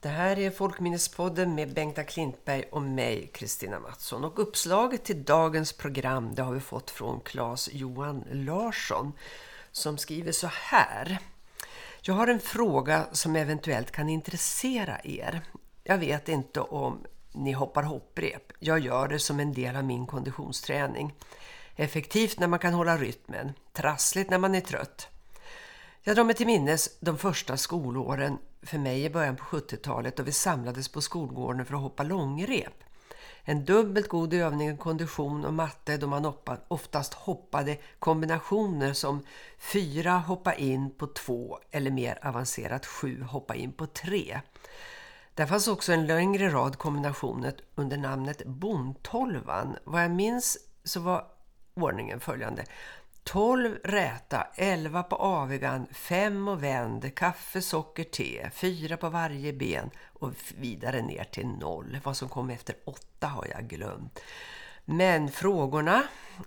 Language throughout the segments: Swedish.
Det här är Folkminnespodden med Bengta Klintberg och mig, Kristina Mattsson. Och uppslaget till dagens program det har vi fått från Claes Johan Larsson som skriver så här. Jag har en fråga som eventuellt kan intressera er. Jag vet inte om ni hoppar hopprep. Jag gör det som en del av min konditionsträning. Effektivt när man kan hålla rytmen. Trassligt när man är trött. Jag drar mig till minnes de första skolåren för mig i början på 70-talet då vi samlades på skolgården för att hoppa långrep. En dubbelt god övning i kondition och matte då man oftast hoppade kombinationer som fyra hoppa in på två eller mer avancerat sju hoppa in på tre. Där fanns också en längre rad kombinationer under namnet Bondtolvan. Vad jag minns så var ordningen följande. 12 räta, 11 på avigan, 5 och vänd, kaffe, socker, te, 4 på varje ben och vidare ner till 0. Vad som kom efter 8 har jag glömt. Men frågorna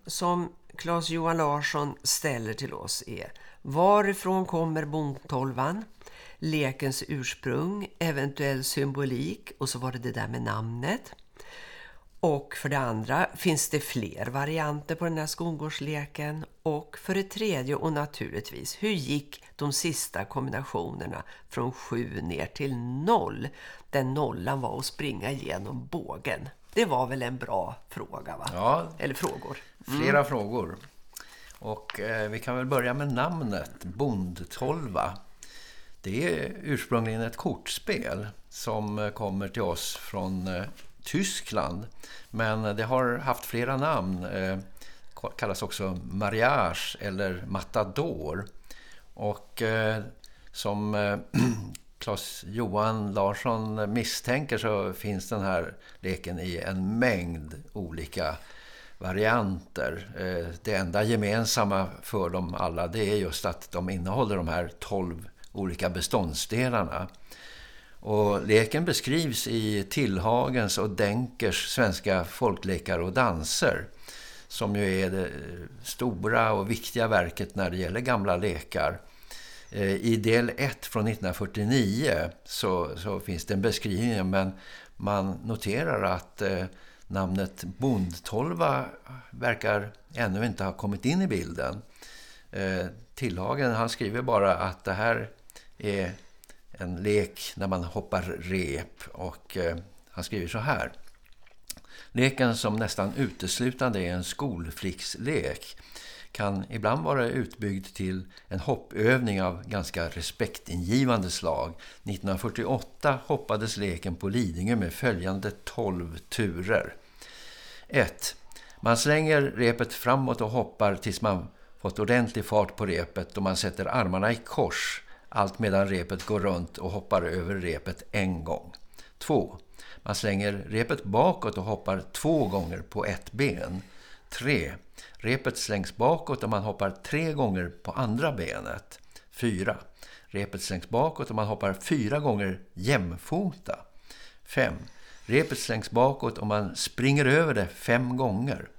som Claes Johan Larsson ställer till oss är Varifrån kommer bondtolvan? Lekens ursprung, eventuell symbolik och så var det det där med namnet. Och för det andra, finns det fler varianter på den här skolgårdsleken? Och för det tredje och naturligtvis, hur gick de sista kombinationerna från sju ner till noll? Den nollan var att springa igenom bågen. Det var väl en bra fråga va? Ja, Eller frågor. Mm. Flera frågor. Och eh, vi kan väl börja med namnet, Bondtolva. Det är ursprungligen ett kortspel som eh, kommer till oss från eh, Tyskland. Men det har haft flera namn. Eh, det kallas också mariage eller matador. Och eh, som eh, Claes Johan Larsson misstänker så finns den här leken i en mängd olika varianter. Det enda gemensamma för dem alla det är just att de innehåller de här tolv olika beståndsdelarna. Och leken beskrivs i Tillhagens och Denkers svenska folklekar och danser som ju är det eh, stora och viktiga verket när det gäller gamla lekar. Eh, I del 1 från 1949 så, så, finns det en beskrivning men man noterar att eh, namnet Bondtolva verkar ännu inte ha kommit in i bilden. Eh, Tillhagen han skriver bara att det här är en lek när man hoppar rep och eh, han skriver så här. Leken som nästan uteslutande är en skolflickslek kan ibland vara utbyggd till en hoppövning av ganska respektingivande slag. 1948 hoppades leken på Lidingö med följande 12 turer. 1. Man slänger repet framåt och hoppar tills man fått ordentlig fart på repet och man sätter armarna i kors allt medan repet går runt och hoppar över repet en gång. 2. Man slänger repet bakåt och hoppar två gånger på ett ben. 3. Repet slängs bakåt och man hoppar tre gånger på andra benet. 4. Repet slängs bakåt och man hoppar fyra gånger jämfota. 5. Repet slängs bakåt och man springer över det fem gånger.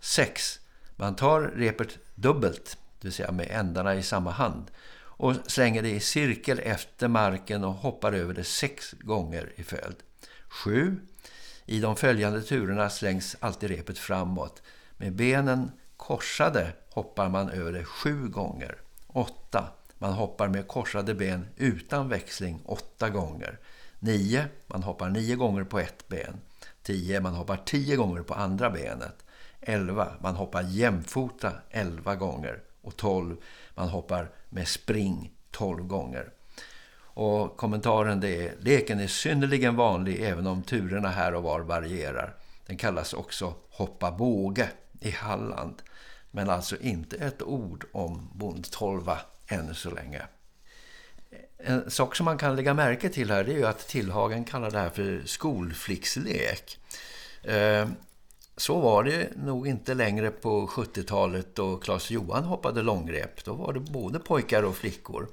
6. Man tar repet dubbelt, det vill säga med ändarna i samma hand och slänger det i cirkel efter marken och hoppar över det sex gånger i följd. 7. I de följande turerna slängs alltid repet framåt. Med benen korsade hoppar man över det sju gånger. 8. Man hoppar med korsade ben utan växling åtta gånger. 9. Man hoppar nio gånger på ett ben. 10. Man hoppar tio gånger på andra benet. 11. Man hoppar jämfota 11 gånger. Och 12. Man hoppar med spring 12 gånger. Och kommentaren det är, leken är synnerligen vanlig även om turerna här och var varierar. Den kallas också hoppa båge i Halland. Men alltså inte ett ord om bondtolva ännu så länge. En sak som man kan lägga märke till här är att Tillhagen kallar det här för skolflickslek. Eh, så var det nog inte längre på 70-talet då Claes Johan hoppade långrep. Då var det både pojkar och flickor.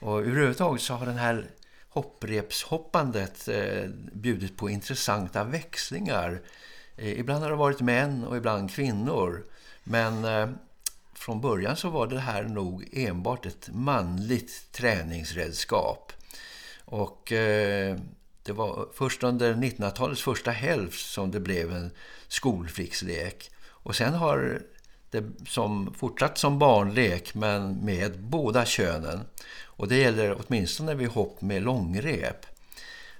Och överhuvudtaget så har den här hopprepshoppandet eh, bjudit på intressanta växlingar. Eh, ibland har det varit män och ibland kvinnor. Men eh, från början så var det här nog enbart ett manligt träningsredskap. Och eh, det var först under 1900-talets första hälft som det blev en skolflickslek. Och sen har det som, fortsatt som barnlek men med båda könen. Och det gäller åtminstone vid hopp med långrep.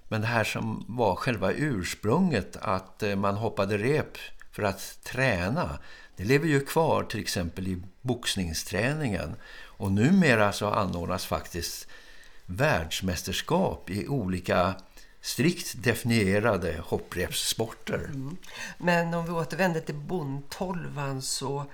Men det här som var själva ursprunget att eh, man hoppade rep för att träna. Det lever ju kvar till exempel i boxningsträningen. Och numera så anordnas faktiskt världsmästerskap i olika strikt definierade hopprepssporter. Mm. Men om vi återvänder till bondtolvan så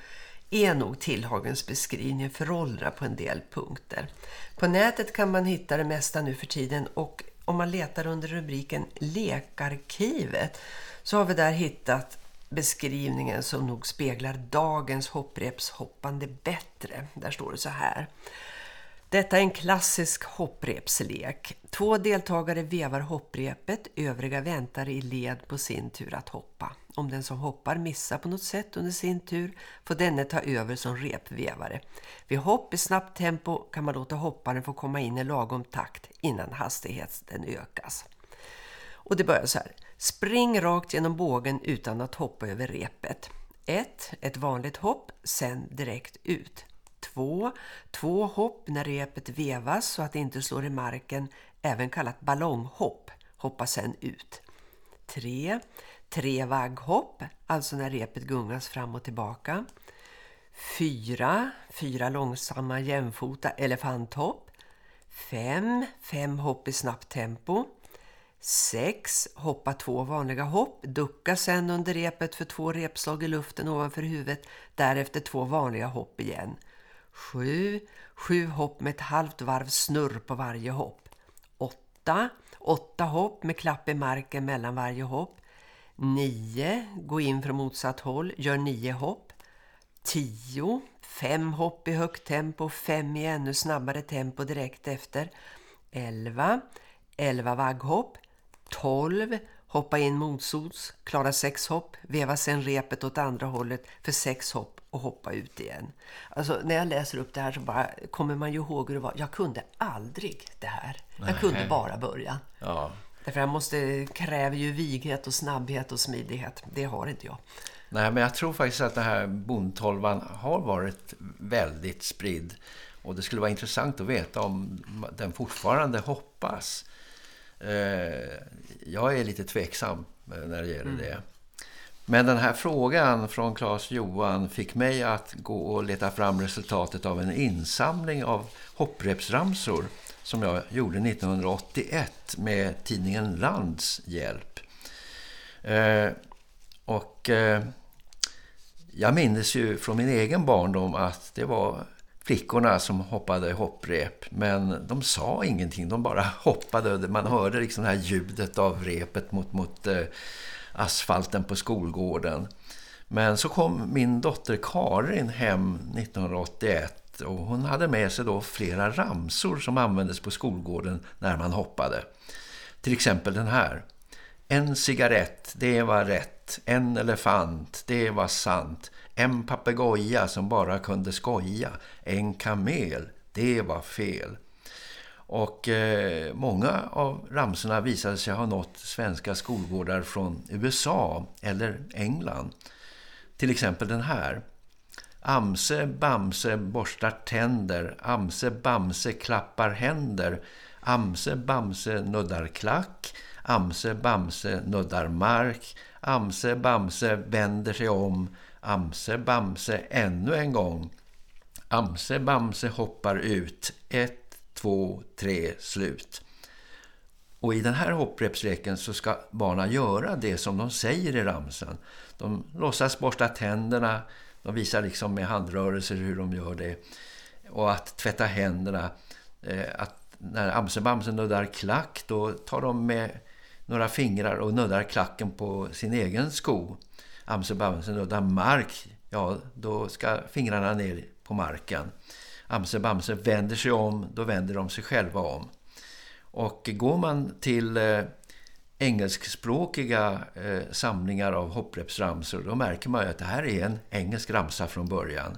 är nog Tillhagens beskrivning föråldrad på en del punkter. På nätet kan man hitta det mesta nu för tiden och om man letar under rubriken Lekarkivet så har vi där hittat beskrivningen som nog speglar dagens hopprepshoppande bättre. Där står det så här. Detta är en klassisk hopprepslek. Två deltagare vevar hopprepet, övriga väntar i led på sin tur att hoppa. Om den som hoppar missar på något sätt under sin tur får denne ta över som repvevare. Vid hopp i snabbt tempo kan man låta hopparen få komma in i lagom takt innan hastigheten ökas. Och det börjar så här. Spring rakt genom bågen utan att hoppa över repet. 1. Ett vanligt hopp, sen direkt ut. 2. Två hopp när repet vevas så att det inte slår i marken, även kallat ballonghopp. Hoppa sen ut. 3. Tre vagghopp, alltså när repet gungas fram och tillbaka. 4. Fyra långsamma jämfota elefanthopp. 5. Fem hopp i snabbt tempo. 6. Hoppa två vanliga hopp, ducka sen under repet för två repslag i luften ovanför huvudet, därefter två vanliga hopp igen. 7. Sju hopp med ett halvt varv snurr på varje hopp. 8. Åtta hopp med klapp i marken mellan varje hopp. 9. Gå in från motsatt håll, gör 9 hopp. 10. Fem hopp i högt tempo, fem i ännu snabbare tempo direkt efter. 11. 11 vagghopp. 12. Hoppa in motsols, klara sex hopp, veva sen repet åt andra hållet för sex hopp och hoppa ut igen. Alltså när jag läser upp det här så bara kommer man ju ihåg hur det var. Jag kunde aldrig det här. Jag Nej. kunde bara börja. Ja. Därför jag måste kräva ju vighet och snabbhet och smidighet. Det har inte jag. Nej, men jag tror faktiskt att den här bondtolvan har varit väldigt spridd. Och det skulle vara intressant att veta om den fortfarande hoppas. Eh, jag är lite tveksam när det gäller mm. det. Men den här frågan från Claes Johan fick mig att gå och leta fram resultatet av en insamling av hopprepsramsor som jag gjorde 1981 med tidningen Lands hjälp. Eh, och eh, jag minns ju från min egen barndom att det var flickorna som hoppade hopprep. Men de sa ingenting, de bara hoppade. Man hörde liksom det här ljudet av repet mot, mot eh, asfalten på skolgården. Men så kom min dotter Karin hem 1981 och hon hade med sig då flera ramsor som användes på skolgården när man hoppade. Till exempel den här. En cigarett, det var rätt. En elefant, det var sant. En papegoja som bara kunde skoja. En kamel, det var fel. Och eh, många av ramsorna visade sig ha nått svenska skolgårdar från USA eller England. Till exempel den här. Amse, Bamse borstar tänder. Amse, Bamse klappar händer. Amse, Bamse nuddar klack. Amse, Bamse nuddar mark. Amse, Bamse vänder sig om. Amse, Bamse ännu en gång. Amse, Bamse hoppar ut. Ett, två, tre, slut. Och i den här hopprepsleken så ska barnen göra det som de säger i ramsan. De låtsas borsta tänderna, de visar liksom med handrörelser hur de gör det. Och att tvätta händerna. Eh, att när Amse-Bamse nuddar klack då tar de med några fingrar och nuddar klacken på sin egen sko. Amse-Bamse nuddar mark, ja då ska fingrarna ner på marken. Amse-Bamse vänder sig om, då vänder de sig själva om. Och går man till eh, engelskspråkiga eh, samlingar av hopprepsramsor då märker man ju att det här är en engelsk ramsa från början.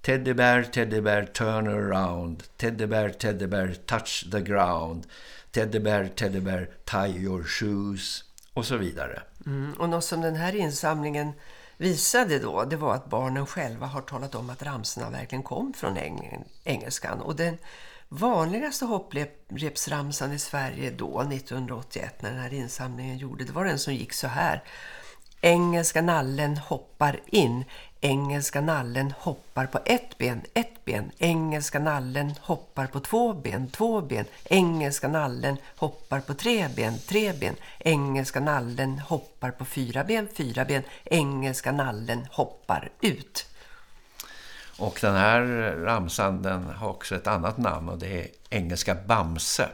Teddy bear, teddy bear, turn around. Teddy bear, teddy bear, touch the ground. Teddy bear, teddy bear, tie your shoes och så vidare. Mm, och något som den här insamlingen visade då, det var att barnen själva har talat om att ramsorna verkligen kom från eng engelskan. Och den vanligaste hopprepsramsan i Sverige då, 1981, när den här insamlingen gjorde, det var den som gick så här. Engelska nallen hoppar in. Engelska nallen hoppar på ett ben, ett ben. Engelska nallen hoppar på två ben, två ben. Engelska nallen hoppar på tre ben, tre ben. Engelska nallen hoppar på fyra ben, fyra ben. Engelska nallen hoppar ut. Och den här ramsan den har också ett annat namn och det är Engelska Bamse.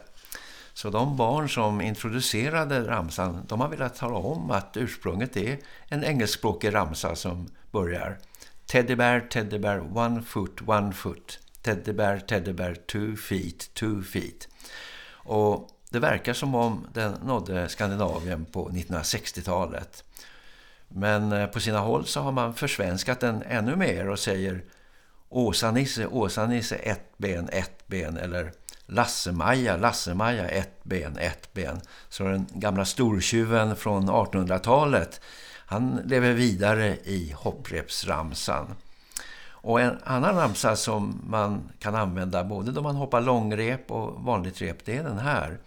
Så de barn som introducerade ramsan, de har velat tala om att ursprunget är en engelskspråkig ramsa som börjar Teddy bear, teddy bear, one foot, one foot. Teddy bear, teddy bear, two feet, two feet. Och det verkar som om den nådde Skandinavien på 1960-talet. Men eh, på sina håll så har man försvenskat den ännu mer och säger Åsa-Nisse, Åsa-Nisse, ett ben, ett ben eller Lasse-Maja, Lasse-Maja, ett ben, ett ben. Så den gamla stortjuven från 1800-talet, han lever vidare i hopprepsramsan. Och en annan ramsa som man kan använda både då man hoppar långrep och vanligt rep, det är den här.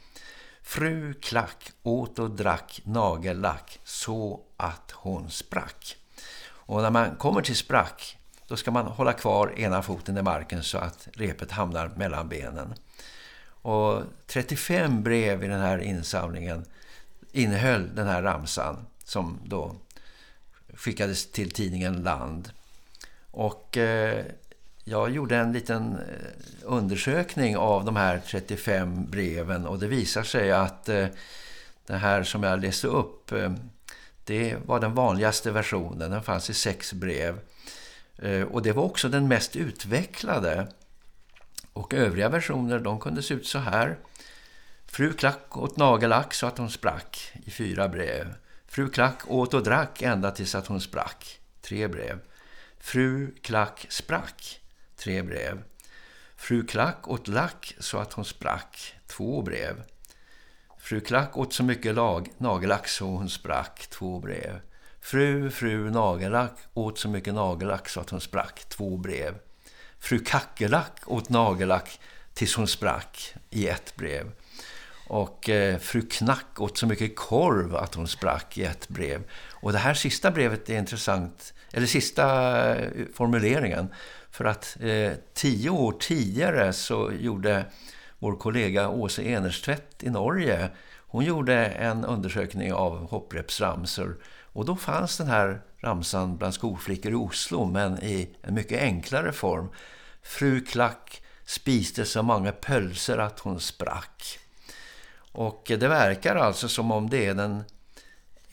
Fru Klack åt och drack nagellack så att hon sprack. Och när man kommer till sprack, då ska man hålla kvar ena foten i marken så att repet hamnar mellan benen. Och 35 brev i den här insamlingen innehöll den här ramsan som då skickades till tidningen Land. Och eh, jag gjorde en liten eh, undersökning av de här 35 breven och det visar sig att eh, det här som jag läste upp eh, det var den vanligaste versionen. Den fanns i sex brev. Eh, och det var också den mest utvecklade. Och övriga versioner de kunde se ut så här. Fru Klack åt nagellack så att hon sprack i fyra brev. Fru Klack åt och drack ända tills att hon sprack. Tre brev. Fru Klack sprack. Tre brev. Fru Klack åt lack så att hon sprack. Två brev. Fru Klack åt så mycket lag, nagellack så hon sprack. Två brev. Fru, fru nagellack åt så mycket nagellack så att hon sprack. Två brev. Fru Kackelack åt nagellack tills hon sprack i ett brev. Och eh, fru Knack åt så mycket korv att hon sprack i ett brev. Och det här sista brevet är intressant, eller sista eh, formuleringen. För att eh, tio år tidigare så gjorde vår kollega Åse Enerstvedt i Norge, hon gjorde en undersökning av hopprepsramsor. Och då fanns den här ramsan bland skolflickor i Oslo, men i en mycket enklare form. Fru Klack spiste så många pölser att hon sprack. Och det verkar alltså som om det är den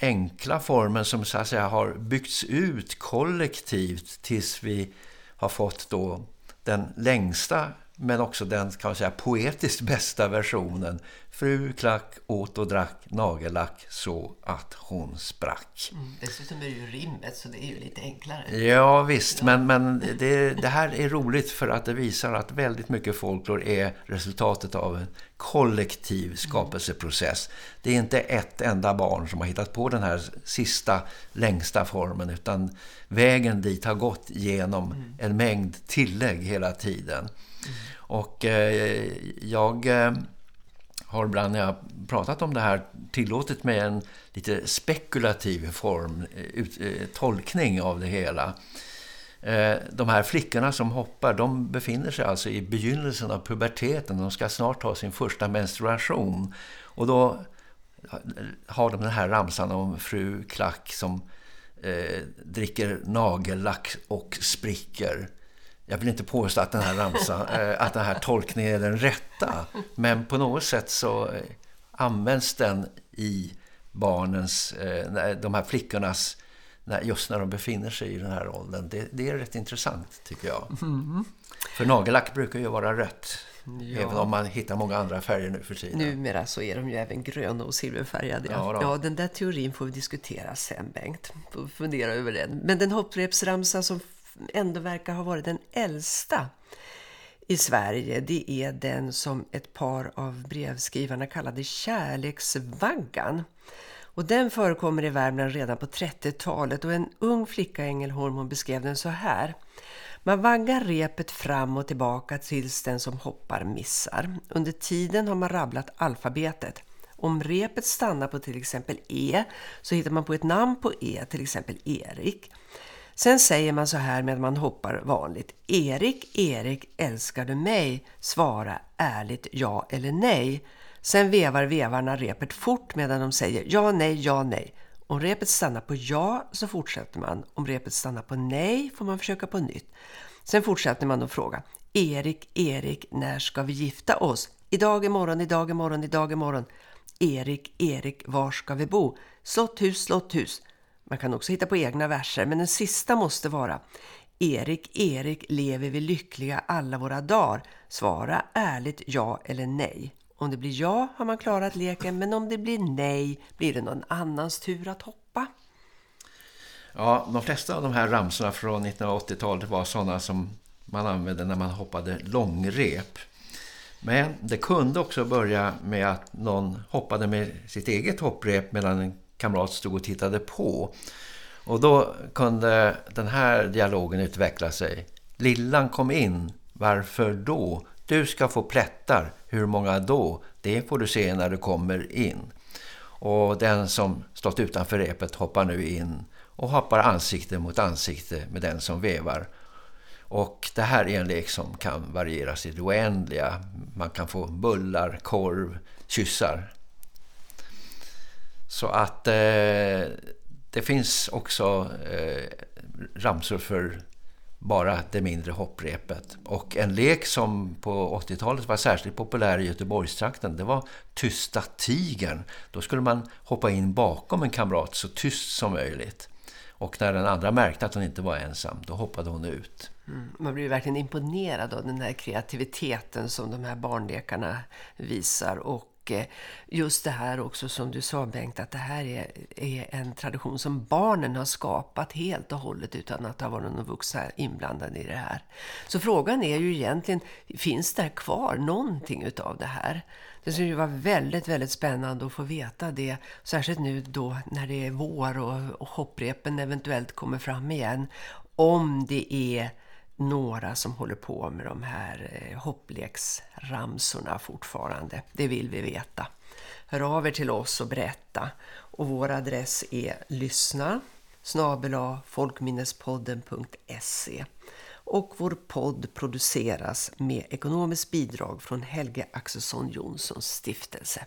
enkla formen som så att säga har byggts ut kollektivt tills vi har fått då den längsta men också den kan man säga poetiskt bästa versionen. Fru Klack åt och drack nagellack så att hon sprack. Mm, dessutom är det ju rimmet så det är ju lite enklare. Ja visst, ja. men, men det, det, här är roligt för att det visar att väldigt mycket folklor är resultatet av en kollektiv skapelseprocess. Det är inte ett enda barn som har hittat på den här sista, längsta formen utan vägen dit har gått genom mm. en mängd tillägg hela tiden. Och eh, jag eh, har ibland när jag pratat om det här tillåtit mig en lite spekulativ form, eh, ut, eh, tolkning av det hela. De här flickorna som hoppar, de befinner sig alltså i begynnelsen av puberteten. De ska snart ha sin första menstruation. Och då har de den här ramsan om fru Klack som eh, dricker nagellack och spricker jag vill inte påstå att den här ramsan, eh, att den här tolkningen är den rätta. Men på något sätt så eh, används den i barnens, eh, de här flickornas, just när de befinner sig i den här åldern. Det, det är rätt intressant tycker jag. Mm. För nagellack brukar ju vara rött. Ja. Även om man hittar många andra färger nu för tiden. Numera så är de ju även gröna och silverfärgade. Ja, ja, den där teorin får vi diskutera sen, Bengt. Får fundera över den. Men den hopprepsramsa som ändå verkar ha varit den äldsta i Sverige det är den som ett par av brevskrivarna kallade kärleksvaggan. Och den förekommer i Värmland redan på 30-talet och en ung flicka Ängelholm beskrev den så här. Man vaggar repet fram och tillbaka tills den som hoppar missar. Under tiden har man rabblat alfabetet. Om repet stannar på till exempel E så hittar man på ett namn på E, till exempel Erik. Sen säger man så här medan man hoppar vanligt. Erik, Erik, älskar du mig? Svara ärligt ja eller nej. Sen vevar vevarna repet fort medan de säger ja, nej, ja, nej. Om repet stannar på ja så fortsätter man. Om repet stannar på nej får man försöka på nytt. Sen fortsätter man att fråga. Erik, Erik, när ska vi gifta oss? Idag, imorgon, idag, imorgon, idag, imorgon. Erik, Erik, var ska vi bo? Slotthus, slotthus. Man kan också hitta på egna verser, men den sista måste vara Erik, Erik, lever vi lyckliga alla våra dagar? Svara ärligt ja eller nej. Om det blir ja har man klarat leken, men om det blir nej blir det någon annans tur att hoppa. Ja, de flesta av de här ramsorna från 1980-talet var sådana som man använde när man hoppade långrep. Men det kunde också börja med att någon hoppade med sitt eget hopprep medan en kamrat stod och tittade på. Och då kunde den här dialogen utveckla sig. Lillan kom in. Varför då? Du ska få plättar. Hur många då? Det får du se när du kommer in. Och den som stått utanför repet hoppar nu in och hoppar ansikte mot ansikte med den som vevar. Och det här är en lek som kan varieras i det oändliga. Man kan få bullar, korv, kyssar. Så att eh, det finns också eh, ramsor för bara det mindre hopprepet. Och en lek som på 80-talet var särskilt populär i Göteborgstrakten, det var Tysta tigern. Då skulle man hoppa in bakom en kamrat så tyst som möjligt. Och när den andra märkte att hon inte var ensam, då hoppade hon ut. Mm, man blir verkligen imponerad av den här kreativiteten som de här barnlekarna visar. Och och just det här också som du sa Bengt, att det här är, är en tradition som barnen har skapat helt och hållet utan att det har varit någon vuxna inblandad i det här. Så frågan är ju egentligen, finns det kvar någonting utav det här? Det skulle ju vara väldigt, väldigt spännande att få veta det. Särskilt nu då när det är vår och, och hopprepen eventuellt kommer fram igen. Om det är några som håller på med de här eh, hoppleksramsorna fortfarande. Det vill vi veta. Hör av er till oss och berätta. Och vår adress är lyssna snabela folkminnespodden.se och vår podd produceras med ekonomiskt bidrag från Helge Axelsson Jonssons stiftelse.